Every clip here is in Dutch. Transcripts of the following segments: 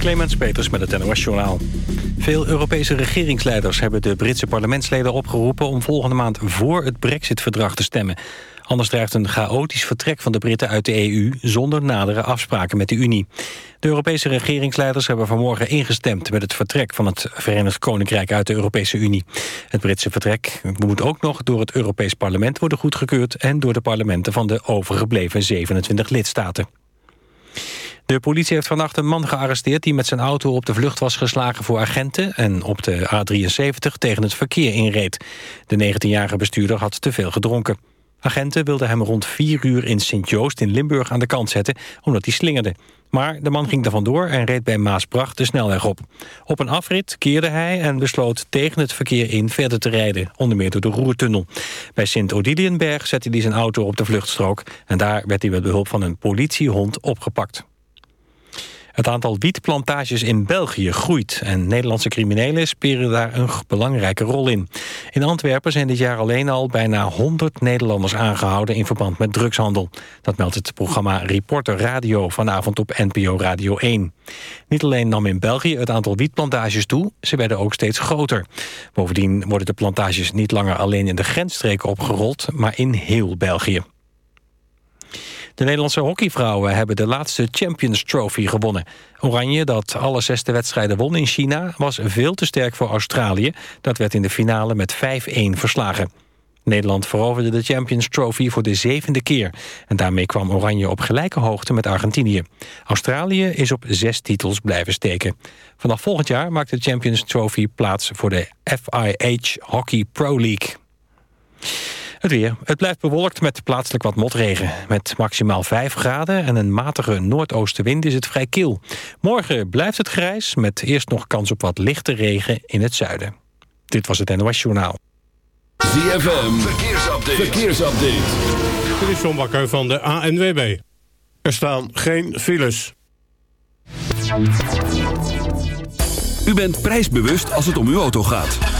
Clemens Peters met het NOS Journaal. Veel Europese regeringsleiders hebben de Britse parlementsleden opgeroepen... om volgende maand voor het brexit-verdrag te stemmen. Anders dreigt een chaotisch vertrek van de Britten uit de EU... zonder nadere afspraken met de Unie. De Europese regeringsleiders hebben vanmorgen ingestemd... met het vertrek van het Verenigd Koninkrijk uit de Europese Unie. Het Britse vertrek moet ook nog door het Europees Parlement worden goedgekeurd... en door de parlementen van de overgebleven 27 lidstaten. De politie heeft vannacht een man gearresteerd... die met zijn auto op de vlucht was geslagen voor agenten... en op de A73 tegen het verkeer inreed. De 19-jarige bestuurder had te veel gedronken. Agenten wilden hem rond 4 uur in Sint-Joost in Limburg aan de kant zetten... omdat hij slingerde. Maar de man ging er vandoor en reed bij Maasbracht de snelweg op. Op een afrit keerde hij en besloot tegen het verkeer in verder te rijden... onder meer door de Roertunnel. Bij Sint-Odiliënberg zette hij zijn auto op de vluchtstrook... en daar werd hij met behulp van een politiehond opgepakt. Het aantal wietplantages in België groeit en Nederlandse criminelen spelen daar een belangrijke rol in. In Antwerpen zijn dit jaar alleen al bijna 100 Nederlanders aangehouden in verband met drugshandel. Dat meldt het programma Reporter Radio vanavond op NPO Radio 1. Niet alleen nam in België het aantal wietplantages toe, ze werden ook steeds groter. Bovendien worden de plantages niet langer alleen in de grensstreken opgerold, maar in heel België. De Nederlandse hockeyvrouwen hebben de laatste Champions Trophy gewonnen. Oranje, dat alle zesde wedstrijden won in China... was veel te sterk voor Australië. Dat werd in de finale met 5-1 verslagen. Nederland veroverde de Champions Trophy voor de zevende keer. En daarmee kwam Oranje op gelijke hoogte met Argentinië. Australië is op zes titels blijven steken. Vanaf volgend jaar maakt de Champions Trophy plaats voor de FIH Hockey Pro League. Het weer. Het blijft bewolkt met plaatselijk wat motregen. Met maximaal 5 graden en een matige noordoostenwind is het vrij kil. Morgen blijft het grijs met eerst nog kans op wat lichte regen in het zuiden. Dit was het NOS Journaal. ZFM. Verkeersupdate. Verkeersupdate. Dit is John Bakker van de ANWB. Er staan geen files. U bent prijsbewust als het om uw auto gaat.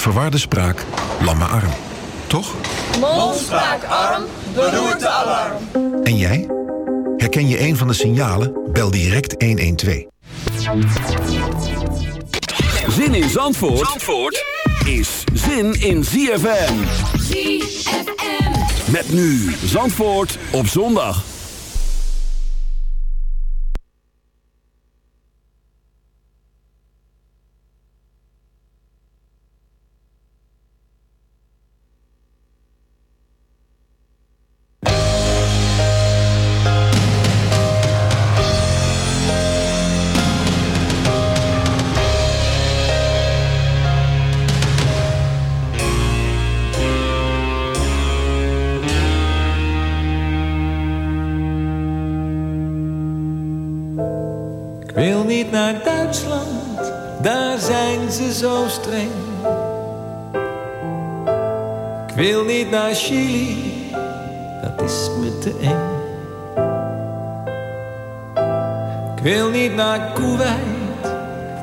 verwarde spraak, lamme arm. Toch? Mond, spraak, arm, beroerte, alarm. En jij? Herken je een van de signalen? Bel direct 112. Zin in Zandvoort, Zandvoort is zin in ZFM. ZFM. Met nu Zandvoort op zondag.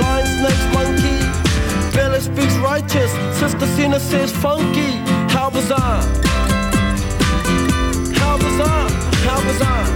lion, snakes, monkey. Billy speaks righteous, Sister Cena says funky. How bizarre! How bizarre! How! Ooh,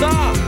Stop.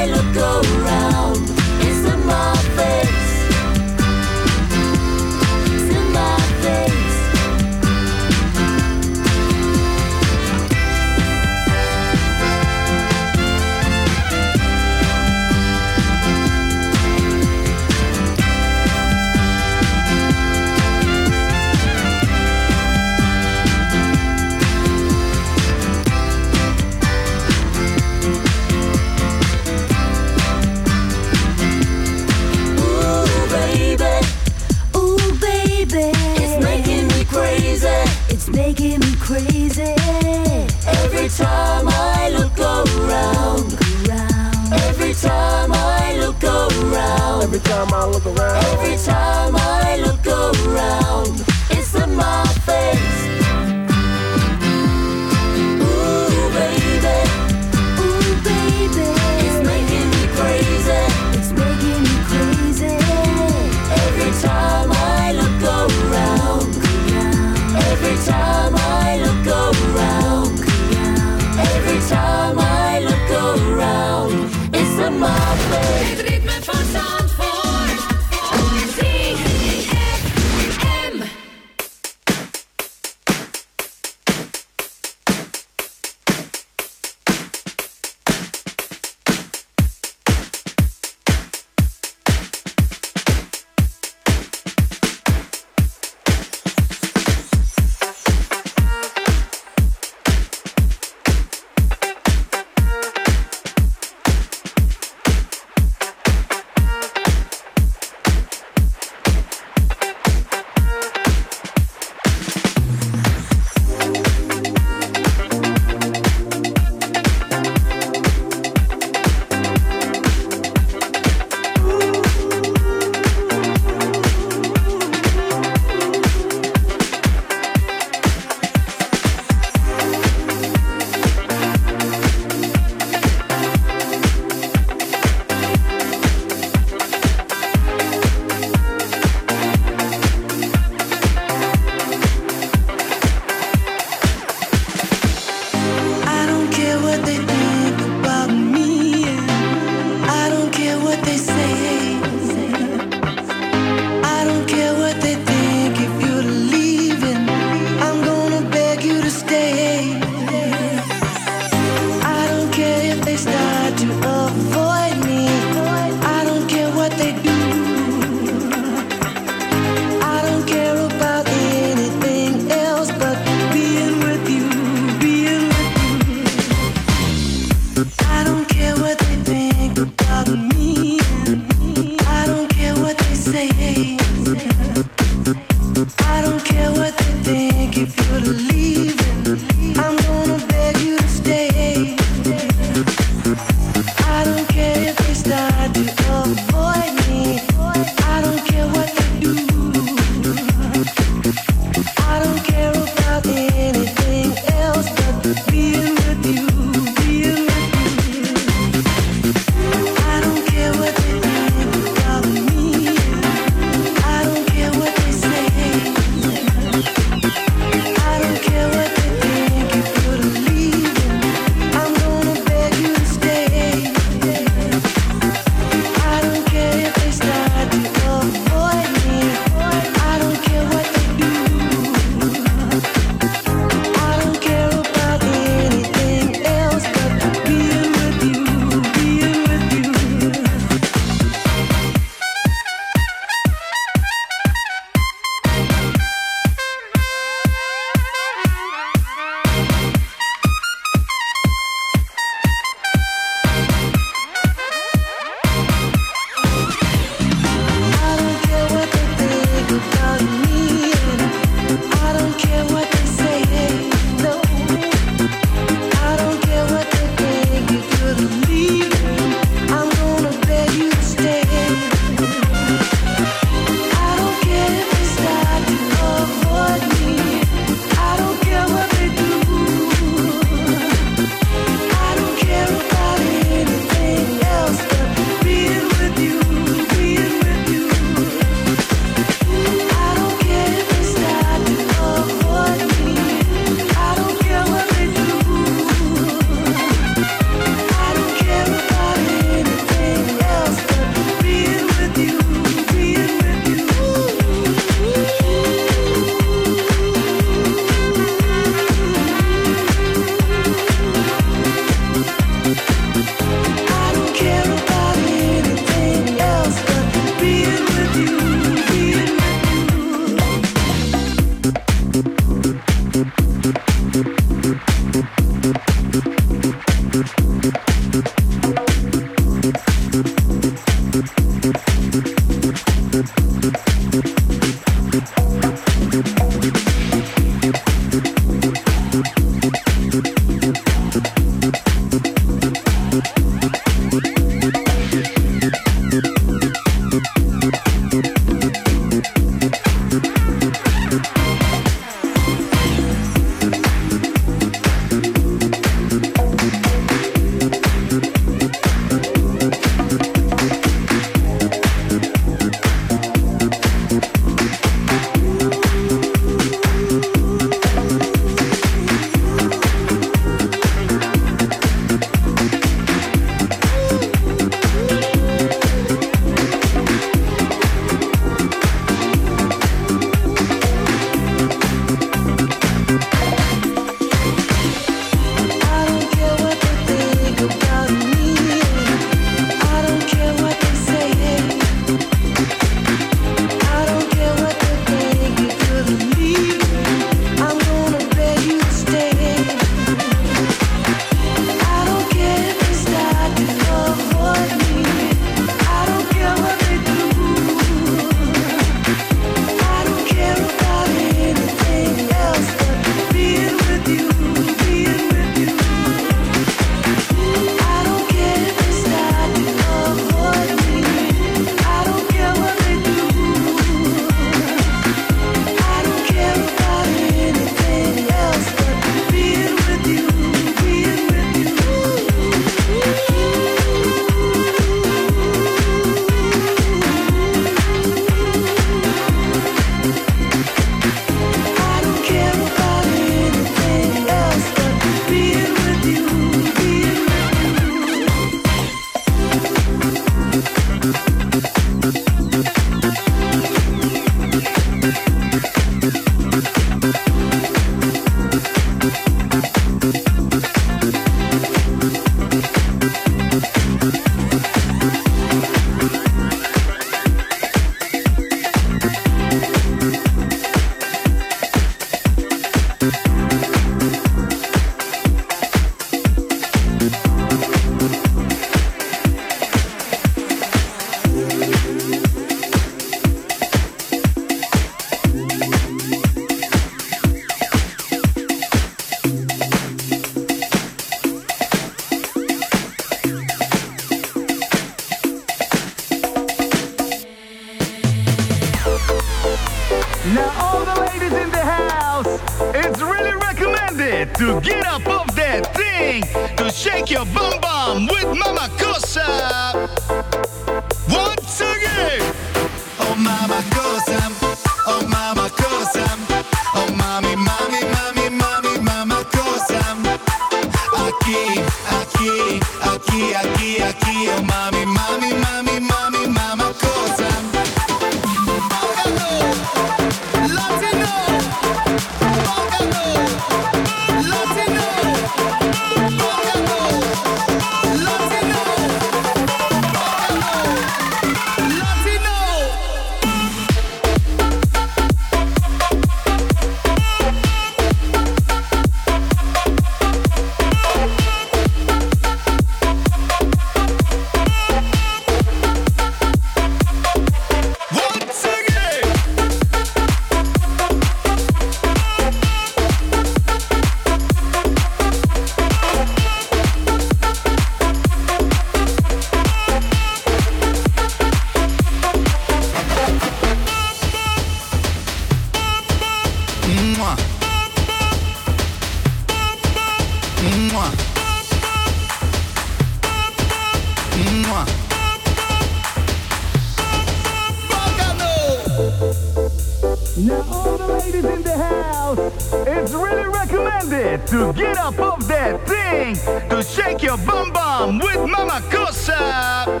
Now all the ladies in the house, it's really recommended to get up off that thing to shake your bum bum with Mama Cosa.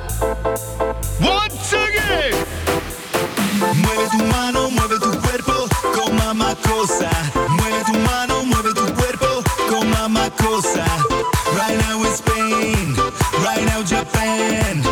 Once again. Mueve tu mano, mueve tu cuerpo con mamá cosa. Mueve tu mano, mueve tu cuerpo con mamá cosa. Right now it's Spain, right flying.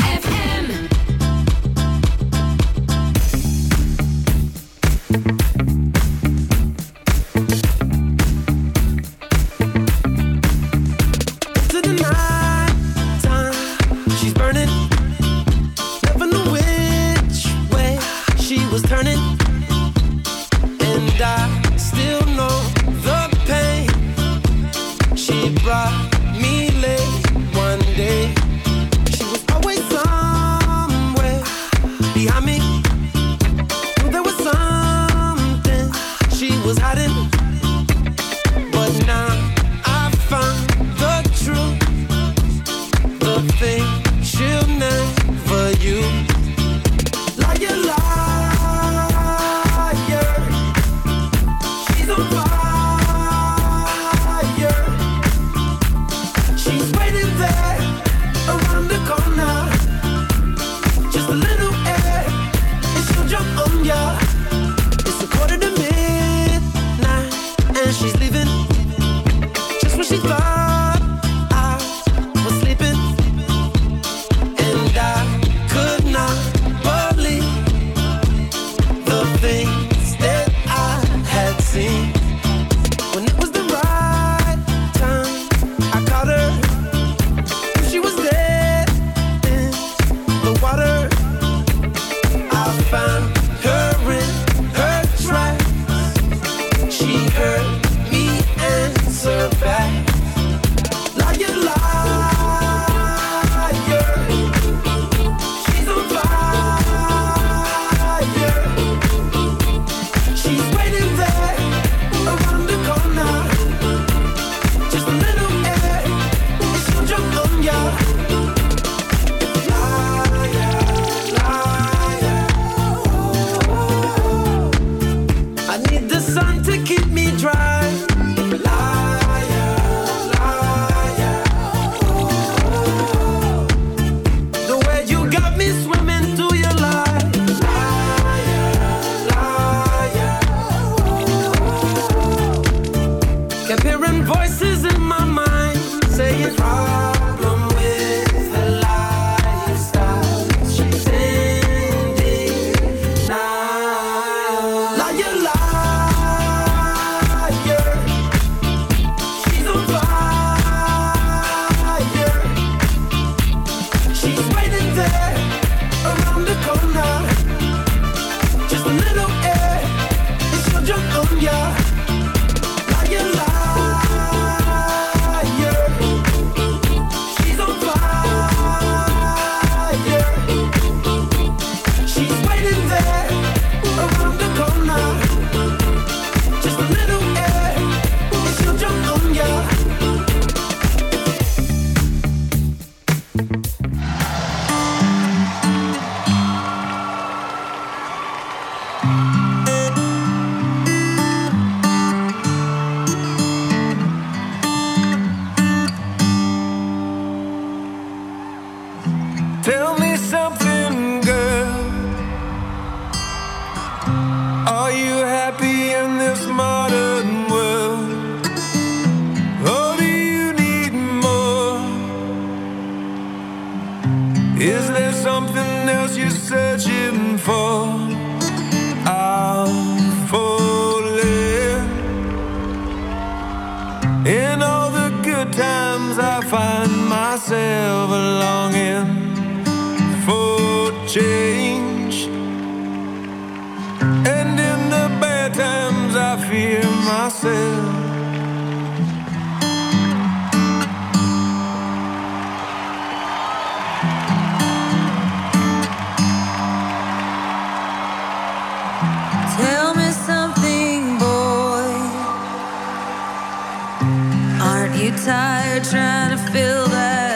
you tired trying to fill that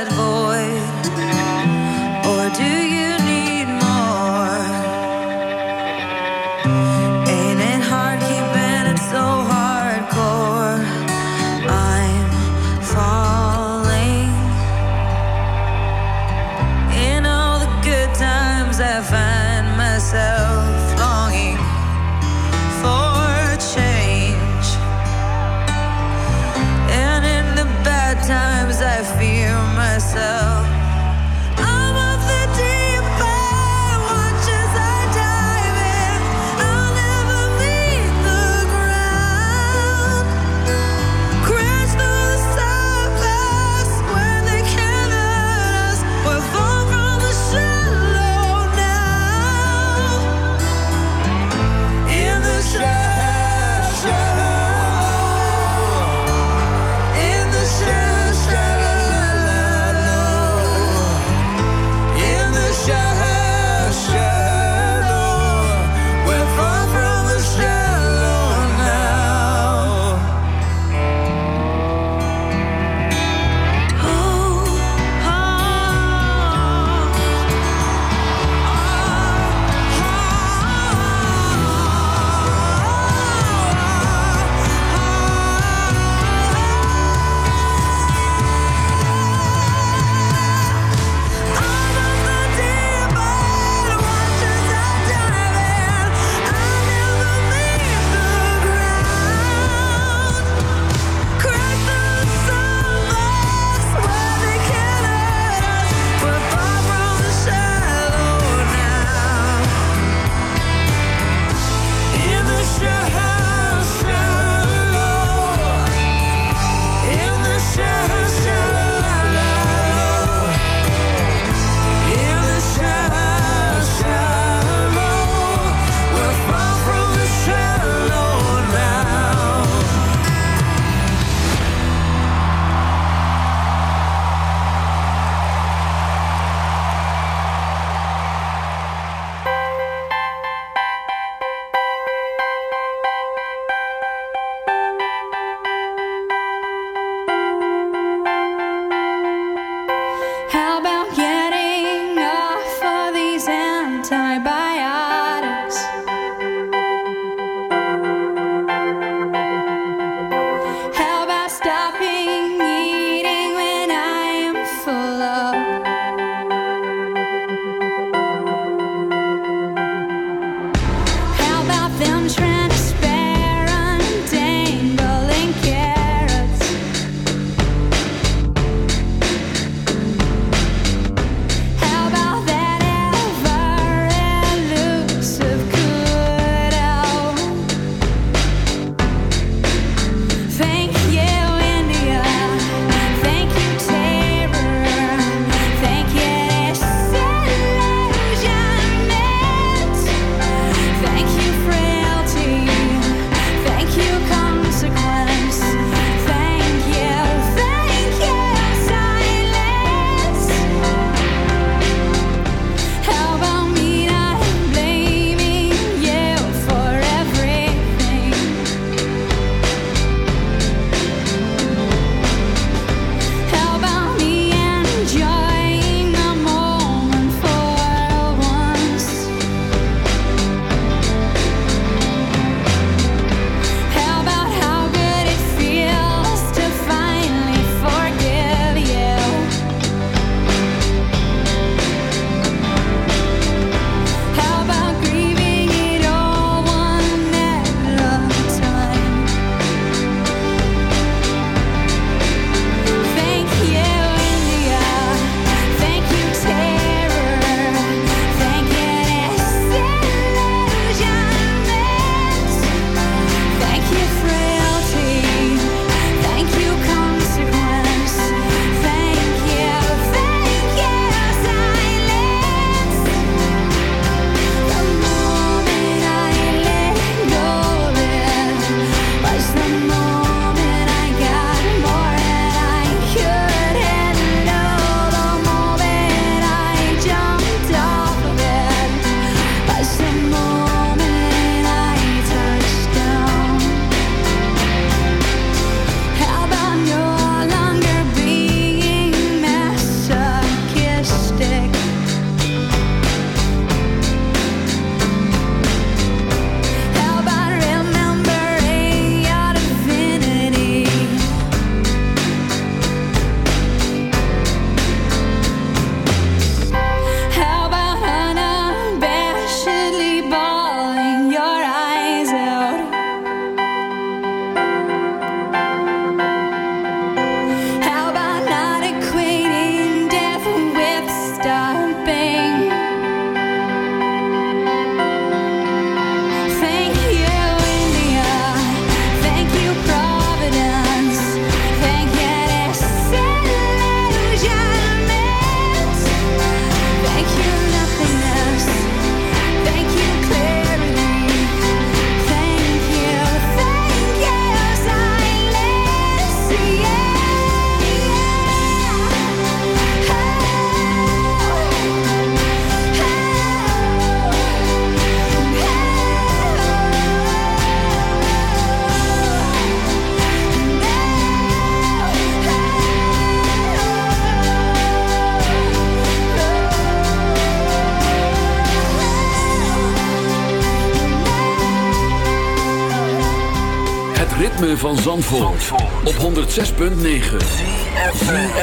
Zandvoort, op 106.9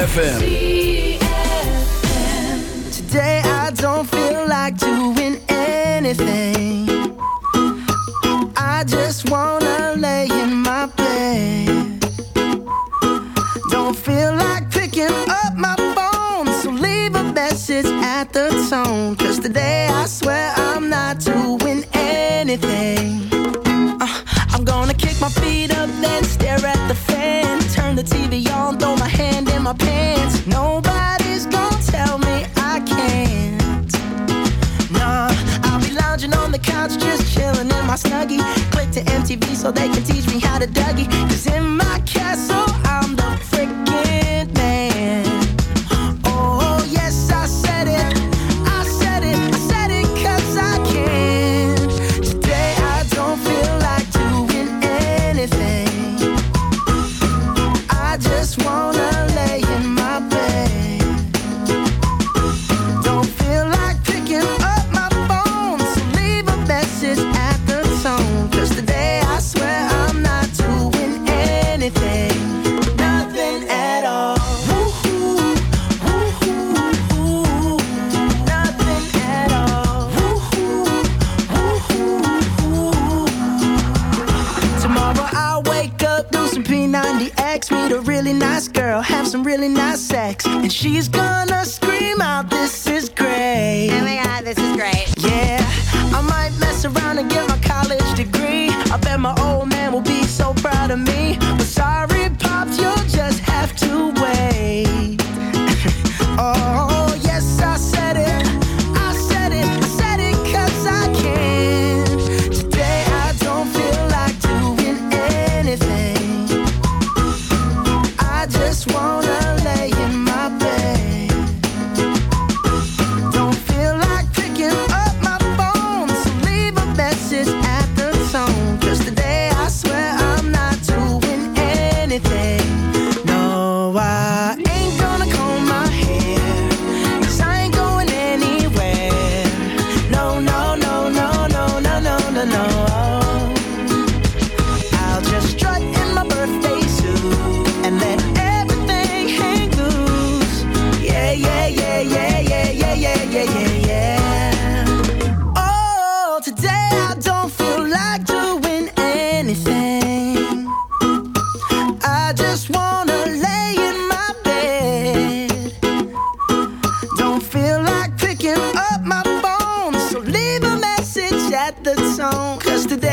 FM. Today I don't feel like doing anything. so they can teach me how to Dougie. Cause in my castle, I'm the freaking man. Oh, yes, I said it. I said it. I said it cause I can. Today, I don't feel like doing anything. I just Set the tone. Cause today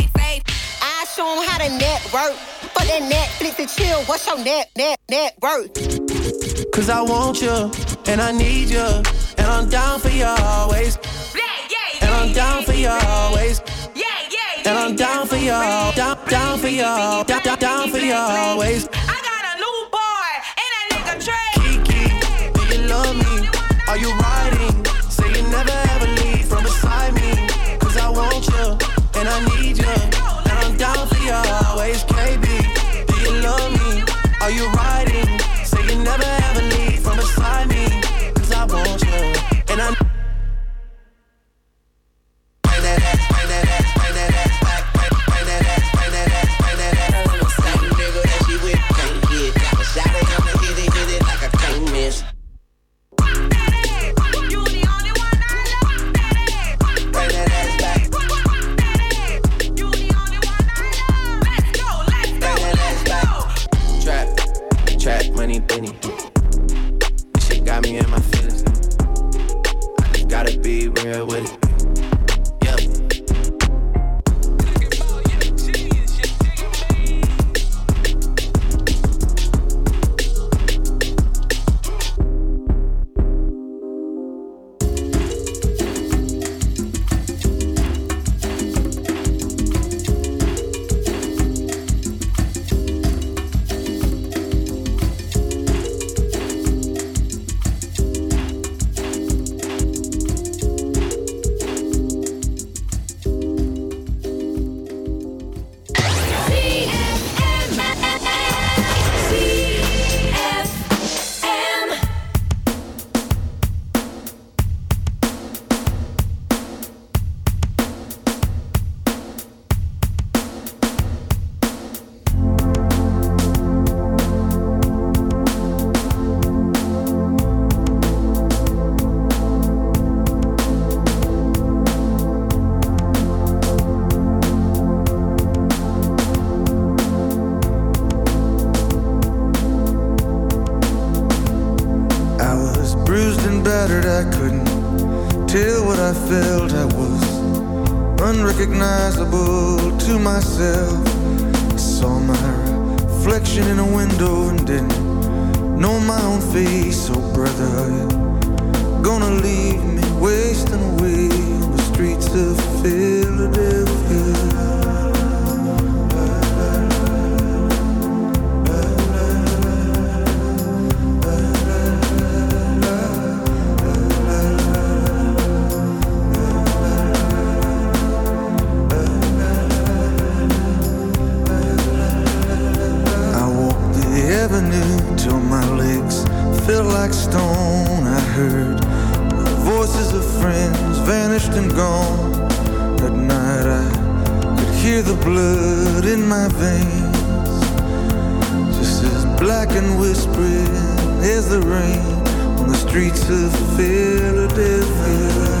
I show 'em how to network. For that Netflix and chill, what's your net, net, net worth? Cause I want you and I need you. And I'm down for you always. yeah yeah And I'm down for you always. yeah yeah And I'm down for you, down, down for you, down, down, down for you always. Money, Benny. This shit got me in my feelings. I just gotta be real with it. Voices of friends vanished and gone. That night I could hear the blood in my veins, just as black and whispering as the rain on the streets of Philadelphia.